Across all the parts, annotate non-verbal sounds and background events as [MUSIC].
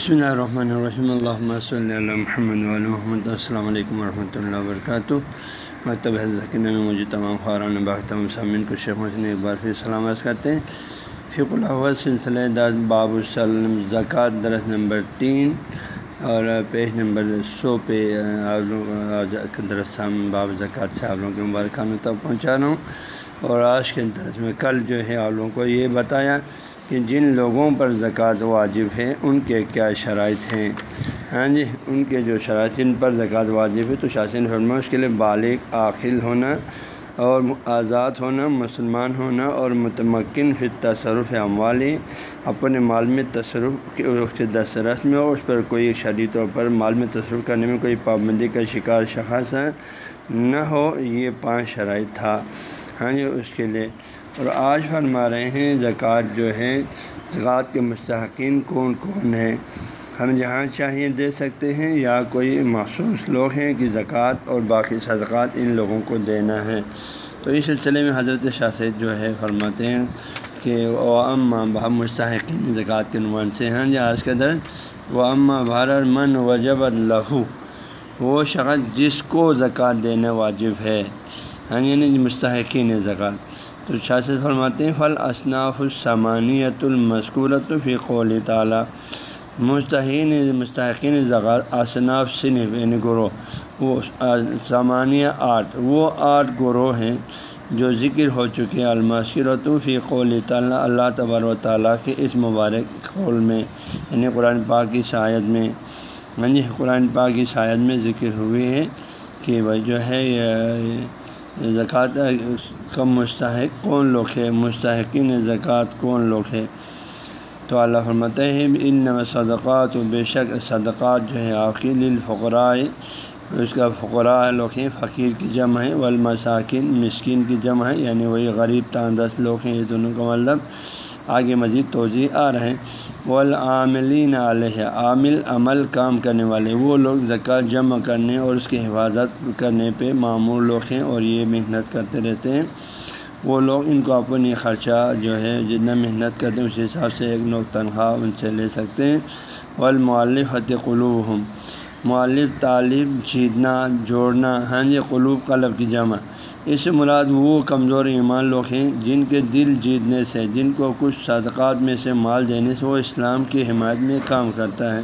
بسم اللہ الرحمن الرحیم اللہ صلی اللہ محمد محمد السلام علیکم ورحمۃ اللہ وبرکاتہ مکتب ذکین میں مجھے تمام خاران باختم سامعین کو شیخ مسلم ایک بار پھر سلامت کرتے ہیں فق الحوث سلسلہ داد باب السلم زکوٰۃ درس نمبر تین اور پیج نمبر سو پہ درس باب زکوٰۃ سے آپ لوگوں کے مبارکانوں تک پہنچا رہا ہوں اور آج کے درس میں کل جو ہے آپ لوگوں کو یہ بتایا کہ جن لوگوں پر زکوٰۃ واجب ہے، ان کے کیا شرائط ہیں؟ ہاں جی ان کے جو شرائط، جن پر زکوٰۃ واجب ہے تو شاشن فرما اس کے لیے بالغ، عاقل ہونا اور آزاد ہونا، مسلمان ہونا اور متمکن فی تصرف اموالی اپنے مال میں تصرف کے دسترس میں، اور اس پر کوئی شرعی طور پر مال میں تصرف کرنے میں کوئی پابندی کا شکار شخص نہ ہو، یہ پانچ شرائط تھا۔ ہاں جی اس کے لیے اور آج فرما رہے ہیں، زکوٰۃ جو ہے زکوٰۃ کے مستحقین کون کون ہیں؟ ہم جہاں چاہیے دے سکتے ہیں، یا کوئی مخصوص لوگ ہیں کہ زکوٰۃ اور باقی صدقات ان لوگوں کو دینا ہے۔ تو اس سلسلے میں حضرت شاہ سید جو ہے، فرماتے ہیں کہ وہ اماں بہت مستحقین زکوٰۃ کے عنوان سے ہیں جہاں آج کا درد وہ اماں بھارت من وجب لہو وہ شخص جس کو زکوٰۃ دینا واجب ہے۔ ہاں جی، یعنی مستحقین زکوٰۃ۔ تو شاہ سے فرماتے ہیں فل اصناف السمانیت المذکورت فی قول تعالیٰ مستحین مستحقین اصناف صنف یعنی گروہ۔ وہ سامانیہ آٹھ۔ وہ آٹھ گروہ ہیں جو ذکر ہو چکے المسکرت فی قول تعالیٰ اللہ تبار و تعالیٰ کے اس مبارک قول میں یعنی قرآن پاک کی شاید میں ہاں جی قرآن پاک کی شاید میں ذکر ہوئے ہیں کہ بھائی جو ہے زکوٰۃ کا مستحق کون لوگ ہے مستحقین زکوٰۃ کون لوگ ہے تو اللہ فرماتے ہیں ان صدقات و بے شک صدقات جو ہے عقیل الفقرائے اس کا فقراء لوگ ہیں، فقیر کی جمع ہے والمساکین، مسکین کی جمع ہے یعنی وہی غریب تاندس لوگ ہیں، یہ دونوں کا مطلب آگے مزید توضیع آ رہے ہیں۔ والعاملین علیہ، عامل عمل کام کرنے والے۔ وہ لوگ زکوٰۃ جمع کرنے اور اس کی حفاظت کرنے پہ معمول لوگ ہیں اور یہ محنت کرتے رہتے ہیں۔ وہ لوگ ان کو اپنی خرچہ جو ہے جتنا محنت کرتے ہیں اس حساب سے ایک لوگ تنخواہ ان سے لے سکتے ہیں۔ والمعلف حت قلوب ہوں مؤلف تعلیم جیتنا جوڑنا ہاں جی قلوب قلب کی جمع۔ اس سے مراد وہ کمزور ایمان لوگ ہیں جن کے دل جیتنے سے، جن کو کچھ صدقات میں سے مال دینے سے وہ اسلام کی حمایت میں کام کرتا ہے۔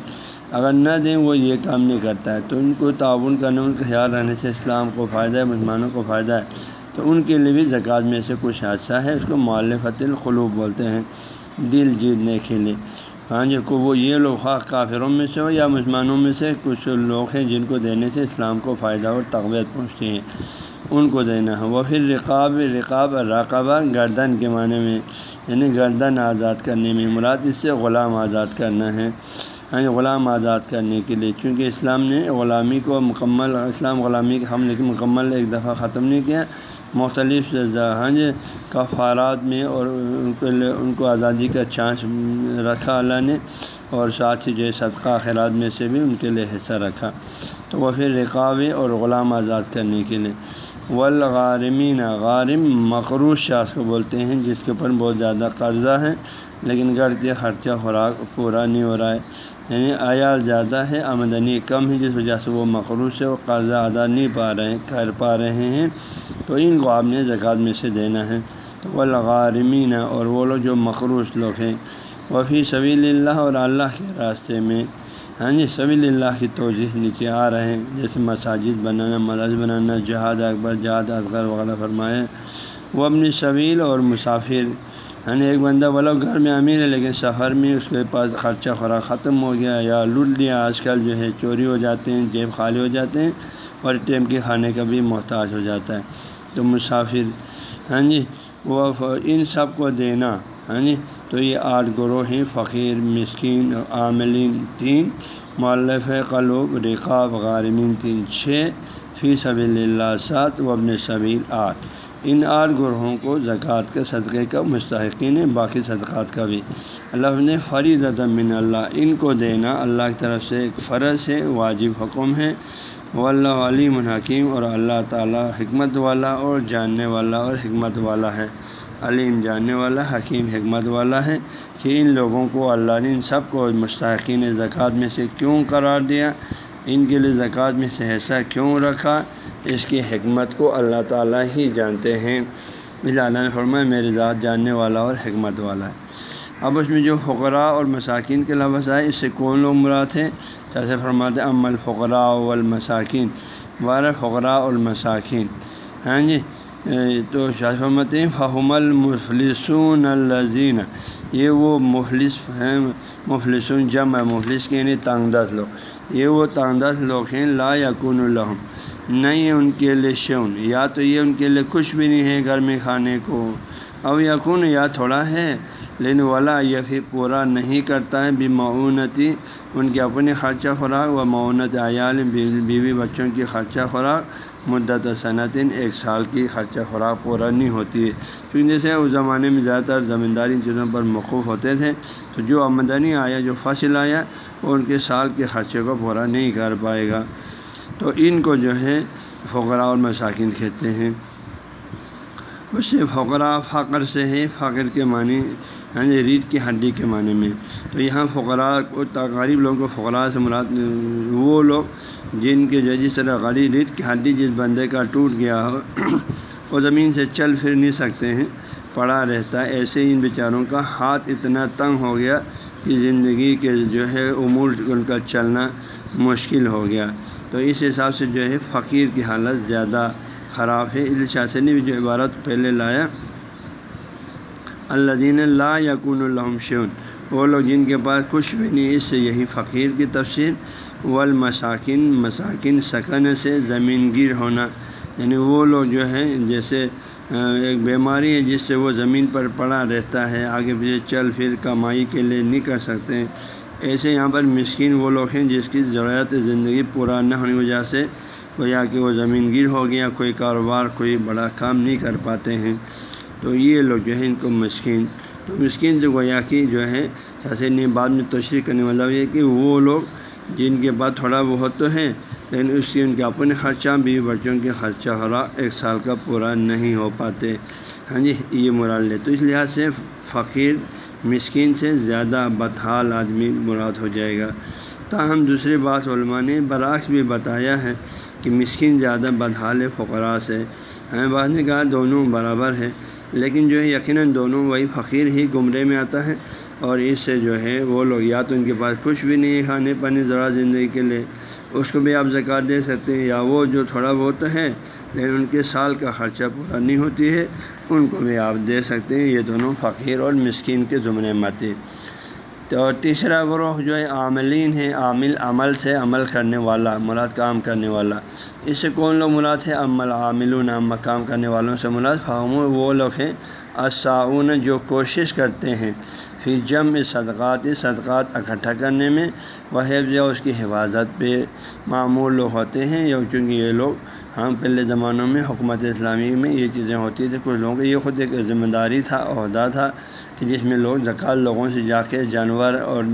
اگر نہ دیں وہ یہ کام نہیں کرتا ہے۔ تو ان کو تعاون کرنے، ان کا خیال رہنے سے اسلام کو فائدہ ہے، مسلمانوں کو فائدہ ہے۔ تو ان کے لیے بھی زکوٰۃ میں سے کچھ حادثہ ہے، اس کو مالفت القلوب بولتے ہیں۔ دل جیتنے کے لیے۔ ہاں جی کو وہ یہ لوگ خواہ کافروں میں سے ہو یا مسلمانوں میں سے، کچھ لوگ ہیں جن کو دینے سے اسلام کو فائدہ اور تقویت پہنچتی ہیں ان کو دینا ہے۔ وہ پھر رقاب رقاب رقبہ گردن کے معنی میں یعنی گردن آزاد کرنے میں۔ مراد اس سے غلام آزاد کرنا ہے۔ ہاں غلام آزاد کرنے کے لیے۔ چونکہ اسلام نے غلامی کو مکمل، اسلام غلامی کے حملے کی مکمل ایک دفعہ ختم نہیں کیا، مختلف ہاں جی کفارات میں اور ان کو ان کو آزادی کا چانس رکھا اللہ نے۔ اور ساتھ ہی جو صدقہ خیرات میں سے بھی ان کے لیے حصہ رکھا۔ تو وہ پھر رقابے اور غلام آزاد کرنے کے لیے۔ والغارمین، غارم مقروض شاخ کو بولتے ہیں، جس کے اوپر بہت زیادہ قرضہ ہے، لیکن گھر کے خرچہ خوراک پورا نہیں ہو رہا ہے۔ یعنی عیال زیادہ ہے، آمدنی کم ہے، جس وجہ سے وہ مقروض سے وہ قرضہ ادا نہیں پا رہے ہیں، کر پا رہے ہیں۔ تو ان کو آپ نے زکوٰۃ میں سے دینا ہے۔ تو والغارمین، اور وہ لوگ جو مقروض لوگ ہیں۔ وفی سبیل اللہ، اور اللہ کے راستے میں ہاں جی سبھی اللہ کی توجہ نیچے آ رہے ہیں۔ جیسے مساجد بنانا مداج بنانا، جہاد اکبر جہاد اکبر وغیرہ فرمائے۔ وہ اپنی سبیل اور مسافر یعنی ایک بندہ بولو گھر میں امیر ہے لیکن سفر میں اس کے پاس خرچہ خوراک ختم ہو گیا یا لوٹ لیا۔ آج کل جو ہے چوری ہو جاتے ہیں، جیب خالی ہو جاتے ہیں اور ٹیم کے کھانے کا بھی محتاج ہو جاتا ہے۔ تو مسافر ہاں جی وہ ان سب کو دینا ہاں جی تو یہ آٹھ گروہ ہیں فقیر، مسکین، عاملین، تین مولف قلوب، رقاب، غارمین تین، چھ، فی صبی اللہ سات و ابن صبیر آٹھ۔ ان آٹھ گروہوں کو زکوٰۃ کے صدقے کا، مستحقین ہے باقی صدقات کا بھی۔ اللہ نے فرید من اللہ ان کو دینا۔ اللہ کی طرف سے ایک فرض ہے، واجب حکم ہے۔ وہ اللہ علی منحکیم اور اللہ تعالیٰ حکمت والا اور جاننے والا اور حکمت والا ہے۔ علیم جاننے والا، حکیم حکمت والا ہے کہ ان لوگوں کو اللہ نے ان سب کو مستحقین زکوٰۃ میں سے کیوں قرار دیا؟ ان کے لیے زکوٰۃ میں سے ایسا کیوں رکھا؟ اس کی حکمت کو اللہ تعالیٰ ہی جانتے ہیں۔ اللہ نے فرمایا میرے ذات جاننے والا اور حکمت والا ہے۔ اب اس میں جو فقراء اور مساکین کے لفظ آئے، اس سے کون لوگ مراد ہیں؟ جیسے فرماتے ام الفقراء والمساکین بارہ فقراء المساکین۔ ہاں جی تو شاہ فرماتے ہیں فہم المفلسون الزین یہ وہ مفلس ہیں مفلسون جمع مفلس کے یعنی تانگ دس لوگ۔ یہ وہ تانگ دس لوگ ہیں، لا یقون الحم نہیں ہے ان کے لیے شون یا تو یہ ان کے لیے کچھ بھی نہیں ہے گھر میں کھانے کو۔ اب یقون یا تھوڑا ہے لیکن والا یہ پھر پورا نہیں کرتا ہے بھی معاونتی ان کے اپنے خرچہ خوراک و معاونت عیال، بیوی بچوں کی خرچہ خوراک، مدت صنعت ایک سال کی خرچہ خوراک پورا نہیں ہوتی۔ ہے کیونکہ جیسے اس زمانے میں زیادہ تر زمینداری چیزوں پر موقوف ہوتے تھے، تو جو آمدنی آیا، جو فصل آیا، وہ ان کے سال کے خرچے کو پورا نہیں کر پائے گا۔ تو ان کو جو ہے، فقراء اور مساکین کہتے ہیں۔ اس سے فقراء، فقر سے ہے، فقر کے معنی یعنی ہاں جی ریڑھ کی ہڈی کے معنی میں۔ تو یہاں فقراء کو غریب لوگوں کو فقراء سے مراد وہ لوگ جن کے جو جس طرح غریب ریڑھ کی ہڈی جس بندے کا ٹوٹ گیا ہو، [CLEARS THROAT] وہ زمین سے چل پھر نہیں سکتے ہیں، پڑا رہتا ہے۔ ایسے ان بیچاروں کا ہاتھ اتنا تنگ ہو گیا کہ زندگی کے جو ہے امور ان کا چلنا مشکل ہو گیا۔ تو اس حساب سے جو ہے فقیر کی حالت زیادہ خراب ہے۔ اس نے بھی جو عبارت پہلے لایا اللہ دین اللہ یقون الحم شون وہ لوگ جن کے پاس کچھ بھی نہیں، اس سے یہی فقیر کی تفصیل والمساکن مساکن سکن سے زمین گیر ہونا۔ یعنی وہ لوگ جو ہے جیسے ایک بیماری ہے جس سے وہ زمین پر پڑا رہتا ہے، آگے پیچھے چل پھر کمائی کے لیے نہیں کر سکتے۔ ہیں ایسے یہاں پر مسکین وہ لوگ ہیں جس کی ضرورت زندگی پورا نہ ہونے کی وجہ سے گویا کہ وہ زمین گیر ہو گیا، کوئی کاروبار، کوئی بڑا کام نہیں کر پاتے ہیں۔ تو یہ لوگ جو ہے ان کو مسکین تو مسکین سے گویا کہ جو ہے جیسے نہیں بعد میں تشریح کرنے والا یہ کہ وہ لوگ جن کے بعد تھوڑا بہت تو ہے لیکن اس کی ان کے اپنے خرچہ بھی بچوں کے خرچہ ہو رہا ایک سال کا پورا نہیں ہو پاتے۔ ہاں جی یہ مراد لے تو اس لحاظ سے فقیر، مسکین سے زیادہ بدحال آدمی مراد ہو جائے گا۔ تاہم دوسری بات علماء نے برعکس بھی بتایا ہے کہ مسکین زیادہ بدحال فقراء سے ہمیں بعض نے کہا دونوں برابر ہے لیکن جو ہے یقیناً دونوں وہی فقیر ہی گمرے میں آتا ہے اور اس سے جو ہے وہ لوگ یا تو ان کے پاس کچھ بھی نہیں ہے، کھانے پانی، ذرا زندگی کے لیے، اس کو بھی آپ زکوٰۃ دے سکتے ہیں یا وہ جو تھوڑا بہت ہے، لیکن ان کے سال کا خرچہ پورا نہیں ہوتی ہے، ان کو بھی آپ دے سکتے ہیں، یہ دونوں فقیر اور مسکین کے زمرے میں آتے تو تیسرا گروہ جو ہے عاملین ہے، عامل عمل سے عمل کرنے والا، مراد کام کرنے والا۔ اس سے کون لوگ مراد ہے عمل عامل نام کام کرنے والوں سے مراد فہم، وہ لوگ ہیں اصاون جو کوشش کرتے ہیں پھر جم صدقات صدقات اکٹھا کرنے میں۔ وہ حفظ اس کی حفاظت پہ معمول لوگ ہوتے ہیں، یا چونکہ یہ لوگ ہم پہلے زمانوں میں حکومت اسلامی میں یہ چیزیں ہوتی تھیں، کچھ لوگوں کو یہ خود ایک ذمہ داری تھا، عہدہ تھا۔ کہ جس میں لوگ زکوٰۃ لوگوں سے جا کے جانور اور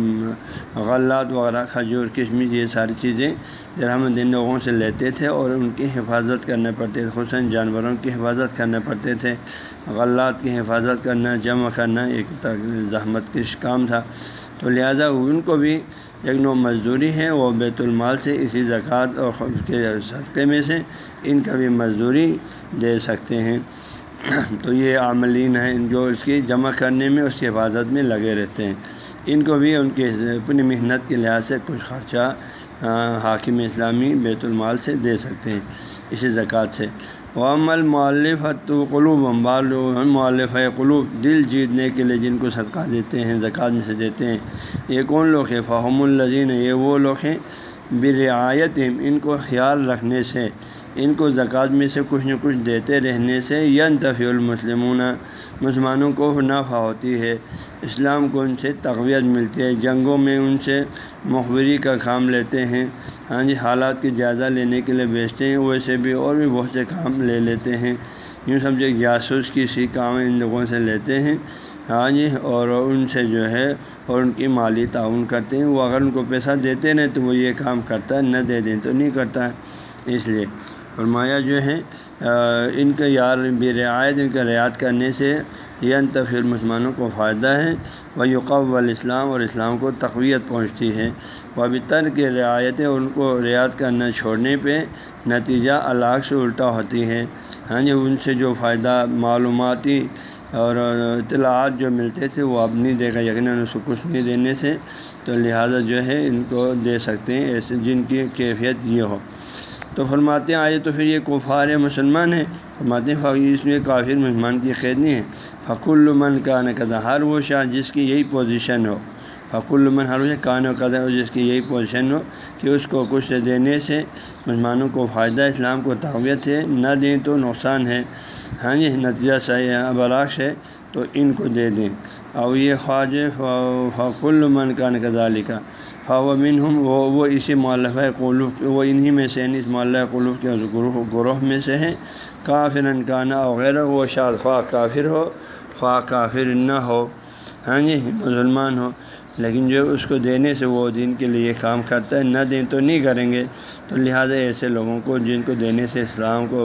غلات وغیرہ کھجور کشمش یہ ساری چیزیں درہم دن لوگوں سے لیتے تھے اور ان کی حفاظت کرنے پڑتے تھے، خصوصاً جانوروں کی حفاظت کرنے پڑتے تھے۔ غلات کی حفاظت کرنا، جمع کرنا ایک زحمت کش کام تھا۔ تو لہٰذا ان کو بھی ایک نو مزدوری ہے، وہ بیت المال سے اسی زکوٰۃ اور کے صدقے میں سے ان کا بھی مزدوری دے سکتے ہیں۔ تو یہ عاملین ہیں جو اس کی جمع کرنے میں اس کی حفاظت میں لگے رہتے ہیں۔ ان کو بھی ان کی اپنی محنت کے لحاظ سے کچھ خرچہ حاکم اسلامی بیت المال سے دے سکتے ہیں اسی زکوٰۃ سے۔ وہ عمل مؤلف تو قلوب امبال مؤلف قلوب دل جیتنے کے لیے جن کو صدقہ دیتے ہیں، زکوٰۃ میں سے دیتے ہیں۔ یہ کون لوگ ہیں؟ فہم الزین یہ وہ لوگ ہیں۔ برعایت ان کو خیال رکھنے سے۔ ان کو زکوٰۃ میں سے کچھ نہ کچھ دیتے رہنے سے ین تفی المسلمون، مسلمانوں کو نفع ہوتی ہے۔ اسلام کو ان سے تقویت ملتی ہے، جنگوں میں ان سے مخبری کا کام لیتے ہیں۔ ہاں جی حالات کی جائزہ لینے کے لیے بیچتے ہیں ویسے بھی اور بھی بہت سے کام لے لیتے ہیں۔ یوں سمجھے جاسوس کی سی کام ان لوگوں سے لیتے ہیں۔ ہاں جی اور ان سے جو ہے، اور ان کی مالی تعاون کرتے ہیں۔ وہ اگر ان کو پیسہ دیتے نہیں تو وہ یہ کام کرتا ہے، نہ دے دیں تو نہیں کرتا۔ ہے اس لیے فرمایا جو ہے ان کا یار بے رعایت، ان کا رعایت کرنے سے یہ انتفر مسلمانوں کو فائدہ ہے وہ یقب الاسلام، اور اسلام کو تقویت پہنچتی ہے۔ وہ ابھی تر کے رعایتیں ان کو رعایت کرنا چھوڑنے پہ نتیجہ الگ سے الٹا ہوتی ہے۔ ہاں جی ان سے جو فائدہ، معلوماتی اور اطلاعات جو ملتے تھے، وہ اب نہیں دے گا، یقیناً اس کو کچھ نہیں دینے سے۔ تو لہٰذا جو ہے، ان کو دے سکتے ہیں ایسے جن کی کیفیت یہ ہو۔ تو فرماتے ہیں، آئے تو پھر یہ کفار مسلمان ہیں۔ فرماتے ہیں اس میں کافر مسلمان کی قید نہیں ہے۔ فق المن کا نقدہ ہر وہ شاہ جس کی یہی پوزیشن ہو۔ فق المن ہر وہ کان و قدر ہو جس کی یہی پوزیشن ہو کہ اس کو کچھ دینے سے مسلمانوں کو فائدہ، اسلام کو تقویت ہے۔ نہ دیں تو نقصان ہے۔ ہاں جی نتیجہ صحیح ہاں، براکش ہے۔ تو ان کو دے دیں۔ اور یہ خواجہ فق المن کا نقدہ لکھا فاومن ہم وہ وہ اسی معلّہ قلوف وہ انہی میں سے اس معلّہ قلوف کے گروہ گروہ میں سے ہیں۔ کافر انکانہ وغیرہ وہ شاد خواہ کافر ہو، خواہ کافر نہ ہو۔ ہاں جی مسلمان ہو۔ لیکن جو اس کو دینے سے وہ دین کے لیے کام کرتا ہے، نہ دیں تو نہیں کریں گے۔ تو لہٰذا ایسے لوگوں کو، جن کو دینے سے اسلام کو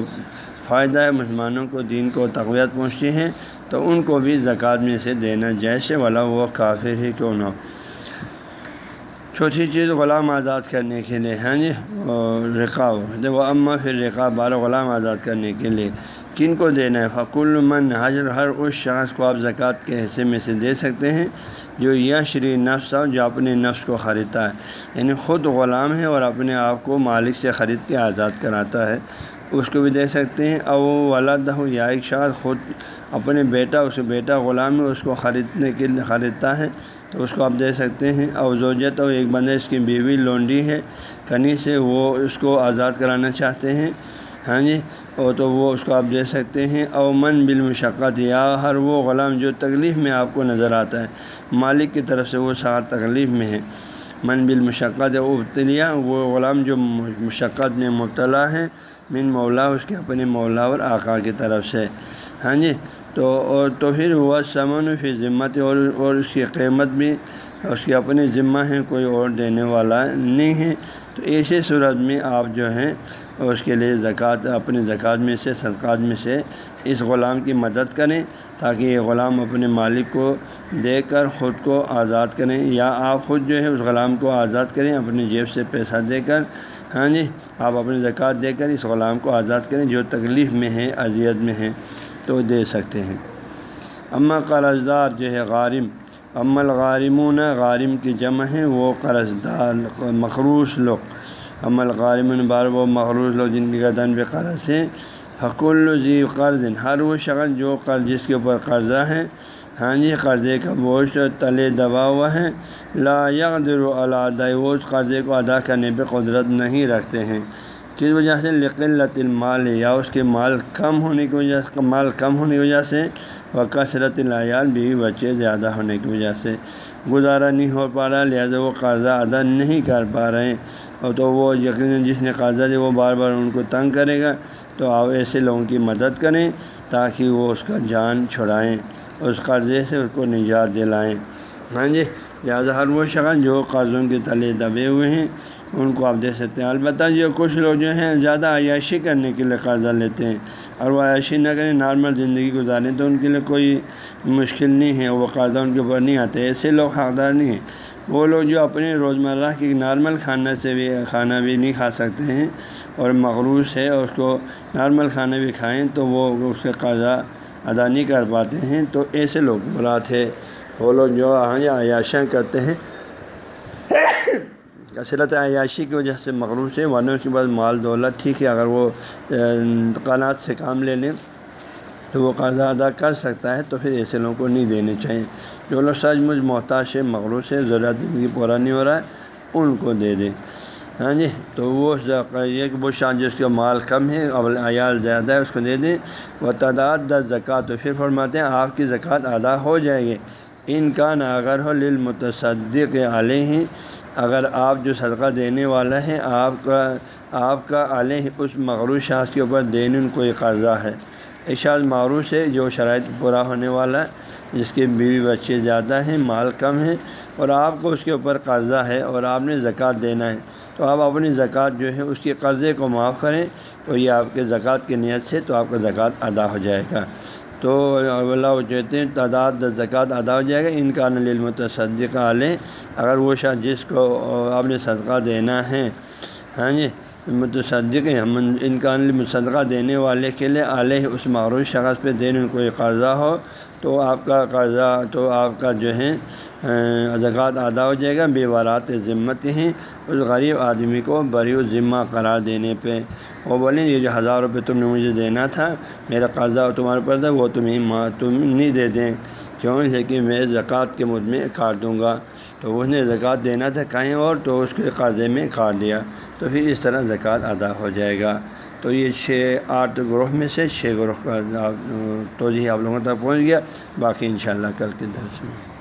فائدہ ہے، مسلمانوں کو دین کو تقویت پہنچتی ہیں تو ان کو بھی زکوٰۃ میں سے دینا جیسے والا وہ کافر ہی کیوں نہ ہو۔ چوتھی چیز غلام آزاد کرنے کے لیے ہیں جی؟ رقا وہ اماں پھر رقا بار غلام آزاد کرنے کے لیے۔ کن کو دینا ہے؟ فق المن حضر ہر اس شخص کو آپ زکوٰۃ کے حصے میں سے دے سکتے ہیں جو یہ شری نفس ہو، جو اپنے نفس کو خریدتا ہے۔ یعنی خود غلام ہے اور اپنے آپ کو مالک سے خرید کے آزاد کراتا ہے۔ اس کو بھی دے سکتے ہیں۔ اور وہ والد ہو یا ایک شخص خود اپنے بیٹا، اس بیٹا غلام ہے، اس کو خریدنے کے لیے خریدتا ہے۔ تو اس کو آپ دے سکتے ہیں۔ اور زوجت اور ایک بندے اس کی بیوی لونڈی ہے، کنی سے وہ اس کو آزاد کرانا چاہتے ہیں۔ ہاں جی اور تو وہ اس کو آپ دے سکتے ہیں۔ او من بالمشقت، یا ہر وہ غلام جو تکلیف میں آپ کو نظر آتا ہے۔ مالک کی طرف سے وہ ساتھ تکلیف میں ہے۔ من بالمشقت ابتلیا وہ غلام جو مشقت میں مبتلا ہے، من مولا، اس کے اپنے مولا اور آقا کی طرف سے۔ ہاں جی تو اور تو پھر وہ سمن فی ذمت اور اور اس کی قیمت بھی، اس کی اپنی ذمہ ہیں کوئی اور دینے والا نہیں ہے۔ تو ایسے صورت میں آپ جو ہیں، اس کے لیے زکوٰۃ اپنے زکوٰۃ میں سے، صدقات میں سے اس غلام کی مدد کریں تاکہ یہ غلام اپنے مالک کو دے کر خود کو آزاد کریں یا آپ خود جو ہے اس غلام کو آزاد کریں، اپنی جیب سے پیسہ دے کر۔ ہاں جی آپ اپنی زکوٰۃ دے کر اس غلام کو آزاد کریں جو تکلیف میں ہے، اذیت میں ہے۔ تو دے سکتے ہیں۔ اما قرض دار جو ہے غارم ام الغارمون، غارم کی جمع ہے، وہ قرض دار مخروص لوگ۔ ام الغارمن بار وہ مخروص لوگ جن کی گردن پہ قرض ہے۔ حق الزی قرض، ہر وہ شخص جو قرض، جس کے اوپر قرضہ ہے۔ ہاں جی قرضے کا بوجھ تلے دبا ہوا ہے۔ لا یقدر الادائی وہ اس قرضے کو ادا کرنے پہ قدرت نہیں رکھتے ہیں۔ کس وجہ سے لقلت المال، یا اس کے مال کم ہونے کی وجہ سے، مال کم ہونے کی وجہ سے و کثرت العیال بیوی بچے زیادہ ہونے کی وجہ سے۔ گزارا نہیں ہو پا رہا، لہٰذا وہ قرضہ ادا نہیں کر پا رہے ہیں۔ اور تو وہ یقیناً جس نے قرضہ دیا، وہ بار بار ان کو تنگ کرے گا۔ تو آپ ایسے لوگوں کی مدد کریں تاکہ وہ اس کا جان چھڑائیں، اس قرضے سے اس کو نجات دلائیں۔ ہاں جی لہٰذا ہر وہ شخص جو قرضوں کے تلے دبے ہوئے ہیں ان کو آپ دے سکتے ہیں۔ البتہ جو کچھ لوگ جو ہیں زیادہ عیاشی کرنے کے لیے قرضہ لیتے ہیں اور وہ عیاشی نہ کریں نارمل زندگی گزاریں تو ان کے لیے کوئی مشکل نہیں ہے، وہ قرضہ ان کے اوپر نہیں آتے۔ ایسے لوگ حقدار نہیں ہیں۔ وہ لوگ جو اپنے روزمرہ کی نارمل کھانا سے بھی، کھانا بھی نہیں کھا سکتے ہیں اور مغروض ہے، اور اس کو نارمل کھانا بھی کھائیں تو وہ اس کا قرضہ ادا نہیں کر پاتے ہیں۔ تو ایسے لوگ برا تھے وہ لوگ جو عیاشیاں کرتے ہیں۔ کثرت عیاشی کی وجہ سے مغروض ہے ورنہ اس کے بعد مال دولت ٹھیک ہے، اگر وہ قناعت سے کام لے لیں تو وہ قرضہ ادا کر سکتا ہے، تو پھر ایسے لوگوں کو نہیں دینے چاہیے۔ جو لوگ سچ مجھ محتاج ہے مغروض ہے ضرورت زندگی پورا نہیں ہو رہا ہے ان کو دے دیں۔ ہاں جی؟ تو وہ یہ کہ وہ شان جس کا مال کم ہے اول عیال زیادہ ہے، اس کو دے دیں۔ وہ تعداد دس زکوٰۃ، تو پھر فرماتے ہیں آپ کی زکوٰۃ ادا ہو جائے گی۔ ان کا ناگر ہو للمتصدق علیہ اگر آپ جو صدقہ دینے والا ہے، آپ کا آپ کا علیہ اس مغروض شاخ کے اوپر دین کوئی قرضہ ہے۔ اشاعت معروف ہے، جو شرائط پورا ہونے والا ہے جس کے بیوی بچے زیادہ ہیں، مال کم ہے اور آپ کو اس کے اوپر قرضہ ہے اور آپ نے زکوٰۃ دینا ہے۔ تو آپ اپنی زکوٰۃ جو ہے، اس کے قرضے کو معاف کریں تو یہ آپ کے زکوٰۃ کی نیت سے تو آپ کا زکوٰۃ ادا ہو جائے گا۔ تو اللہ کہتے ہیں تعداد زکوٰۃ ادا ہو جائے گا، ان کا نل متصدق علیہ۔ اگر وہ شاید جس کو آپ نے صدقہ دینا ہے ہاں جی متصدق ان کا صدقہ دینے والے کے لیے علیہ اس معروف شخص پہ دین کوئی قرضہ ہو، تو آپ کا قرضہ، تو آپ کا جو ہے زکوٰۃ ادا ہو جائے گا۔ بے وارات ذمت ہیں۔ اس غریب آدمی کو بری ذمہ قرار دینے پہ۔ وہ بولیں یہ جو ہزار روپے تم نے مجھے دینا تھا، میرا قرضہ تمہارے پر تھا، وہ تمہیں تم نہیں دے دیں۔ کیوں؟ لیکن میں زکوٰۃ کے مد میں کاٹ دوں گا۔ تو اس نے زکوٰۃ دینا تھا کہیں اور، تو اس کے قرضے میں کاٹ دیا۔ تو پھر اس طرح زکوٰۃ ادا ہو جائے گا۔ تو یہ چھ، آٹھ گروہ میں سے چھ گروہ کا تو جی آپ لوگوں تک پہنچ گیا۔ باقی انشاءاللہ کل کے درس میں۔